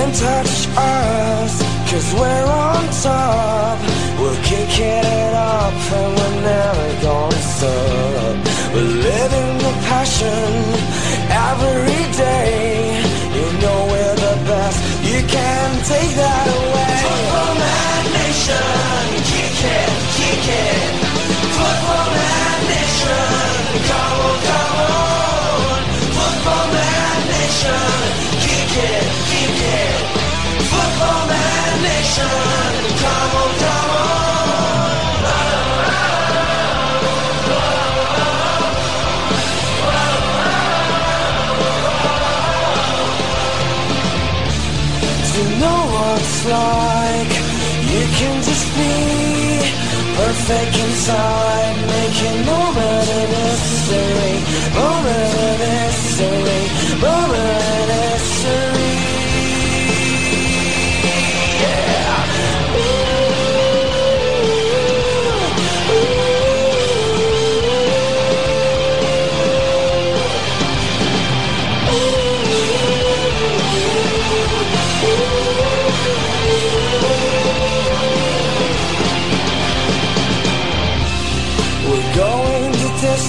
can touch us, cause we're on top. We're kicking it up and we're never gonna stop. We're living the passion like, you can just be perfect inside, making moment of history, moment of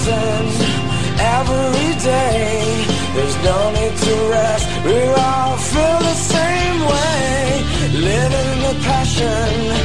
lesson every day. There's no need to rest. We all feel the same way. Living the passion.